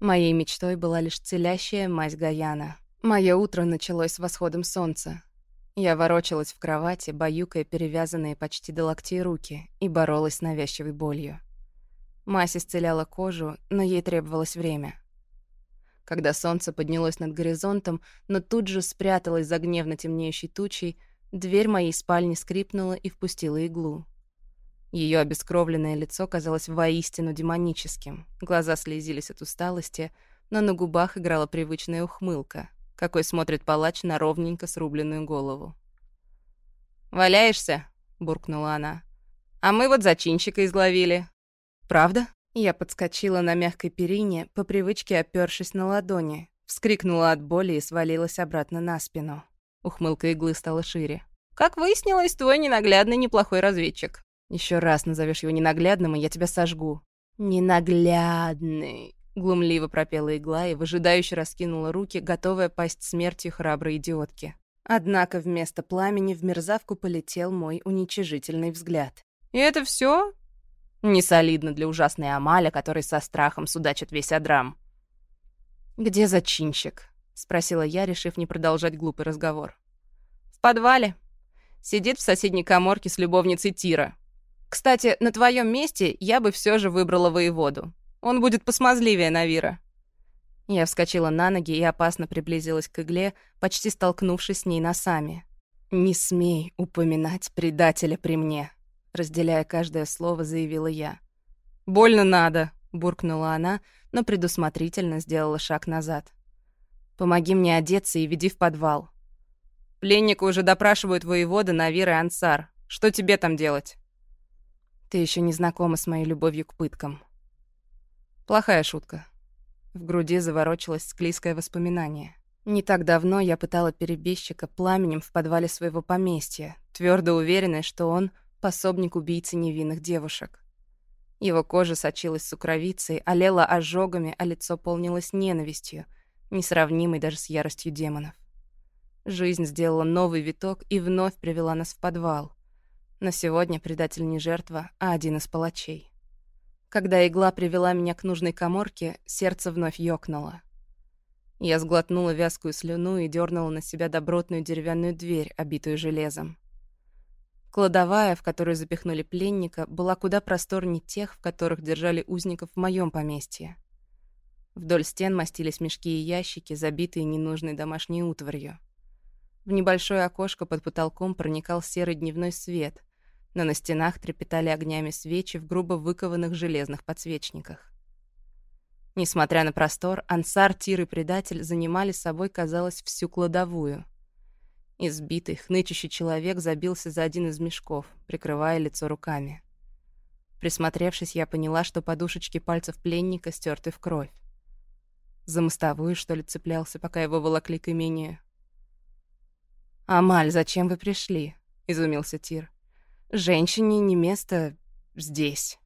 Моей мечтой была лишь целящая мать Гаяна. Мое утро началось с восходом солнца. Я ворочалась в кровати, баюкая перевязанные почти до локтей руки, и боролась с навязчивой болью. Мазь исцеляла кожу, но ей требовалось время. Когда солнце поднялось над горизонтом, но тут же спряталось за гневно темнеющей тучей, дверь моей спальни скрипнула и впустила иглу. Ее обескровленное лицо казалось воистину демоническим, глаза слезились от усталости, но на губах играла привычная ухмылка, какой смотрит палач на ровненько срубленную голову. «Валяешься?» — буркнула она. «А мы вот зачинщика изловили. «Правда?» Я подскочила на мягкой перине, по привычке опёршись на ладони, вскрикнула от боли и свалилась обратно на спину. Ухмылка иглы стала шире. «Как выяснилось, твой ненаглядный неплохой разведчик. Еще раз назовешь его ненаглядным, и я тебя сожгу». «Ненаглядный», — глумливо пропела игла и выжидающе раскинула руки, готовая пасть смертью храброй идиотки. Однако вместо пламени в мерзавку полетел мой уничижительный взгляд. «И это все? Несолидно для ужасной Амаля, который со страхом судачит весь Адрам. «Где зачинщик?» — спросила я, решив не продолжать глупый разговор. «В подвале. Сидит в соседней коморке с любовницей Тира. Кстати, на твоем месте я бы все же выбрала воеводу. Он будет посмазливее Навира». Я вскочила на ноги и опасно приблизилась к игле, почти столкнувшись с ней носами. «Не смей упоминать предателя при мне», разделяя каждое слово, заявила я. «Больно надо», — буркнула она, но предусмотрительно сделала шаг назад. «Помоги мне одеться и веди в подвал». «Пленника уже допрашивают воевода Навир и Ансар. Что тебе там делать?» «Ты еще не знакома с моей любовью к пыткам». Плохая шутка. В груди заворочилось склизкое воспоминание. Не так давно я пытала перебежчика пламенем в подвале своего поместья, твердо уверенная, что он пособник убийцы невинных девушек. Его кожа сочилась сукровицей, олела ожогами, а лицо полнилось ненавистью, несравнимой даже с яростью демонов. Жизнь сделала новый виток и вновь привела нас в подвал. Но сегодня предатель не жертва, а один из палачей. Когда игла привела меня к нужной коморке, сердце вновь ёкнуло. Я сглотнула вязкую слюну и дернула на себя добротную деревянную дверь, обитую железом. Кладовая, в которую запихнули пленника, была куда просторнее тех, в которых держали узников в моем поместье. Вдоль стен мастились мешки и ящики, забитые ненужной домашней утварью. В небольшое окошко под потолком проникал серый дневной свет, но на стенах трепетали огнями свечи в грубо выкованных железных подсвечниках. Несмотря на простор, ансар, тир и предатель занимали собой, казалось, всю кладовую. Избитый, хнычущий человек забился за один из мешков, прикрывая лицо руками. Присмотревшись, я поняла, что подушечки пальцев пленника стерты в кровь. За мостовую, что ли, цеплялся, пока его волокли к имению. «Амаль, зачем вы пришли?» — изумился Тир. «Женщине не место здесь».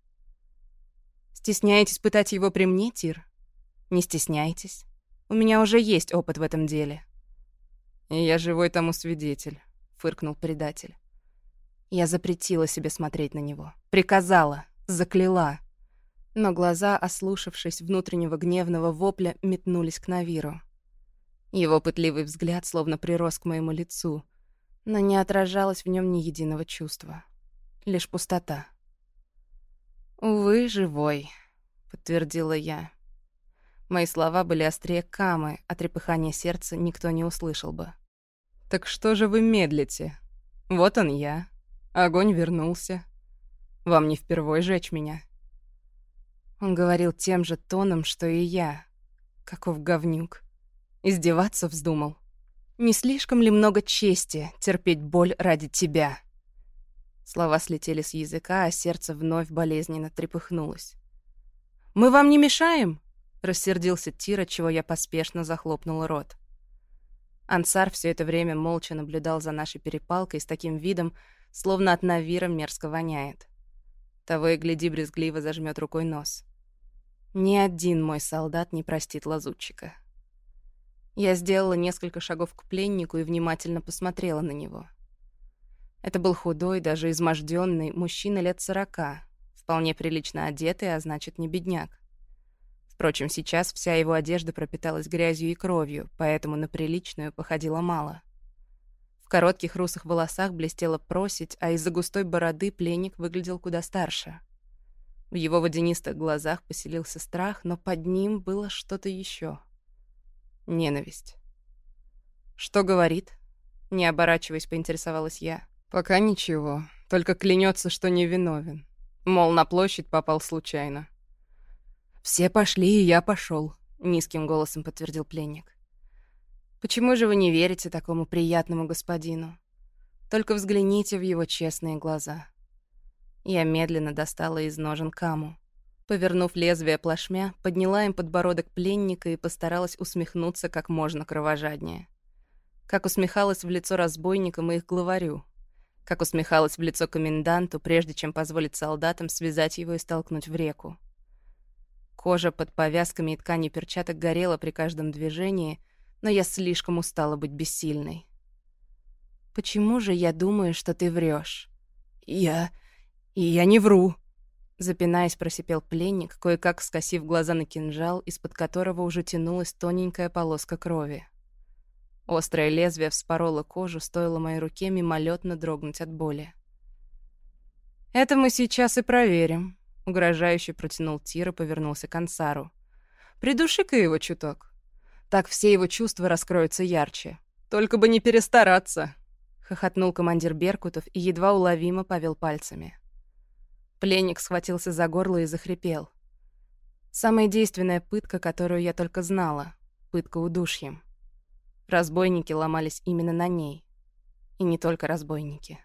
«Стесняетесь пытать его при мне, Тир?» «Не стесняйтесь. У меня уже есть опыт в этом деле». «И я живой тому свидетель», — фыркнул предатель. Я запретила себе смотреть на него. Приказала, закляла. Но глаза, ослушавшись внутреннего гневного вопля, метнулись к Навиру. Его пытливый взгляд словно прирос к моему лицу, но не отражалось в нем ни единого чувства. Лишь пустота. «Увы, живой», — подтвердила я. Мои слова были острее камы, а трепыхание сердца никто не услышал бы. «Так что же вы медлите? Вот он я. Огонь вернулся. Вам не впервой жечь меня». Он говорил тем же тоном, что и я. Каков говнюк. Издеваться вздумал. «Не слишком ли много чести терпеть боль ради тебя?» Слова слетели с языка, а сердце вновь болезненно трепыхнулось. «Мы вам не мешаем?» — рассердился Тира, чего я поспешно захлопнула рот. Ансар все это время молча наблюдал за нашей перепалкой с таким видом, словно от Навира мерзко воняет. Того и гляди, брезгливо зажмет рукой нос. Ни один мой солдат не простит лазутчика. Я сделала несколько шагов к пленнику и внимательно посмотрела на него. Это был худой, даже изможденный мужчина лет сорока, вполне прилично одетый, а значит, не бедняк. Впрочем, сейчас вся его одежда пропиталась грязью и кровью, поэтому на приличную походила мало. В коротких русых волосах блестела просить, а из-за густой бороды пленник выглядел куда старше. В его водянистых глазах поселился страх, но под ним было что-то еще — Ненависть. «Что говорит?» Не оборачиваясь, поинтересовалась я. «Пока ничего. Только клянется, что не виновен. Мол, на площадь попал случайно». «Все пошли, и я пошел», — низким голосом подтвердил пленник. «Почему же вы не верите такому приятному господину? Только взгляните в его честные глаза». Я медленно достала из ножен каму. Повернув лезвие плашмя, подняла им подбородок пленника и постаралась усмехнуться как можно кровожаднее. Как усмехалась в лицо разбойникам и их главарю. Как усмехалась в лицо коменданту, прежде чем позволить солдатам связать его и столкнуть в реку. Кожа под повязками и тканью перчаток горела при каждом движении, но я слишком устала быть бессильной. «Почему же я думаю, что ты врешь? «Я... я не вру», Запинаясь, просипел пленник, кое-как скосив глаза на кинжал, из-под которого уже тянулась тоненькая полоска крови. Острое лезвие вспороло кожу, стоило моей руке мимолетно дрогнуть от боли. «Это мы сейчас и проверим», — угрожающе протянул Тир и повернулся к Ансару. «Придуши-ка его чуток. Так все его чувства раскроются ярче. Только бы не перестараться!» — хохотнул командир Беркутов и едва уловимо повел пальцами. Пленник схватился за горло и захрипел. Самая действенная пытка, которую я только знала — пытка удушьем. Разбойники ломались именно на ней. И не только разбойники.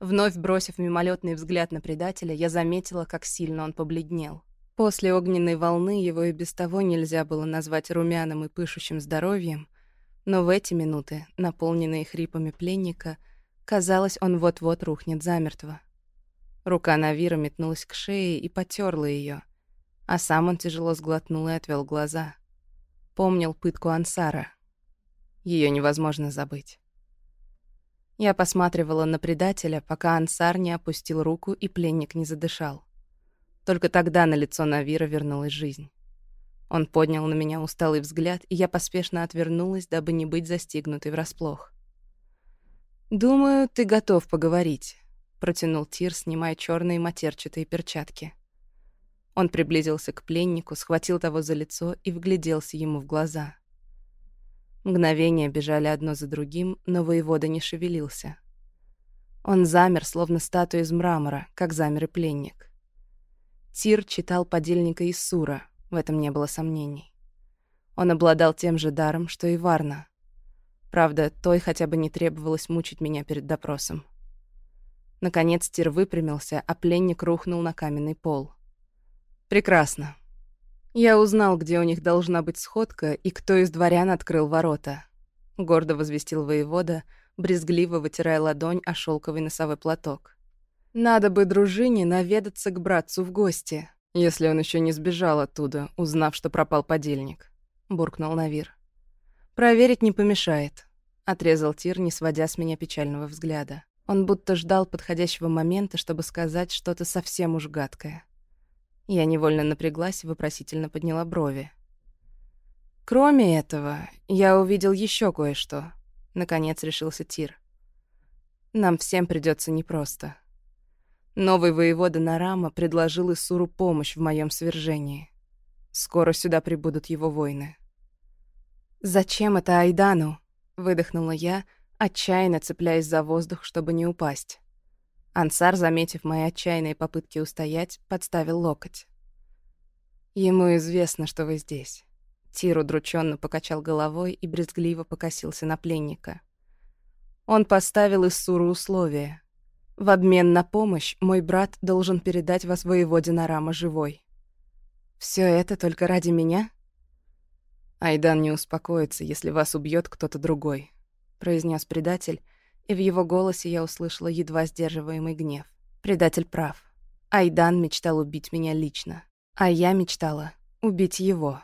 Вновь бросив мимолетный взгляд на предателя, я заметила, как сильно он побледнел. После огненной волны его и без того нельзя было назвать румяным и пышущим здоровьем, но в эти минуты, наполненные хрипами пленника, казалось, он вот-вот рухнет замертво. Рука Навира метнулась к шее и потерла ее, а сам он тяжело сглотнул и отвел глаза. Помнил пытку Ансара. Ее невозможно забыть. Я посматривала на предателя, пока Ансар не опустил руку и пленник не задышал. Только тогда на лицо Навира вернулась жизнь. Он поднял на меня усталый взгляд, и я поспешно отвернулась, дабы не быть застигнутой врасплох. «Думаю, ты готов поговорить», протянул Тир, снимая черные матерчатые перчатки. Он приблизился к пленнику, схватил того за лицо и вгляделся ему в глаза. Мгновения бежали одно за другим, но воевода не шевелился. Он замер, словно статуя из мрамора, как замер и пленник. Тир читал подельника Исура, в этом не было сомнений. Он обладал тем же даром, что и Варна. Правда, той хотя бы не требовалось мучить меня перед допросом. Наконец Тир выпрямился, а пленник рухнул на каменный пол. «Прекрасно. Я узнал, где у них должна быть сходка и кто из дворян открыл ворота», — гордо возвестил воевода, брезгливо вытирая ладонь о шелковый носовой платок. «Надо бы дружине наведаться к братцу в гости, если он еще не сбежал оттуда, узнав, что пропал подельник», — буркнул Навир. «Проверить не помешает», — отрезал Тир, не сводя с меня печального взгляда. Он будто ждал подходящего момента, чтобы сказать что-то совсем уж гадкое. Я невольно напряглась и вопросительно подняла брови. «Кроме этого, я увидел еще кое-что», — наконец решился Тир. «Нам всем придется непросто. Новый воевода Нарама предложил Исуру помощь в моем свержении. Скоро сюда прибудут его воины». «Зачем это Айдану?» — выдохнула я — отчаянно цепляясь за воздух, чтобы не упасть. Ансар, заметив мои отчаянные попытки устоять, подставил локоть. «Ему известно, что вы здесь». Тир удрученно покачал головой и брезгливо покосился на пленника. Он поставил Иссуру условия. В обмен на помощь мой брат должен передать вас воеводе Нарама живой. Все это только ради меня? Айдан не успокоится, если вас убьет кто-то другой, произнес предатель, и в его голосе я услышала едва сдерживаемый гнев. Предатель прав. Айдан мечтал убить меня лично, а я мечтала убить его.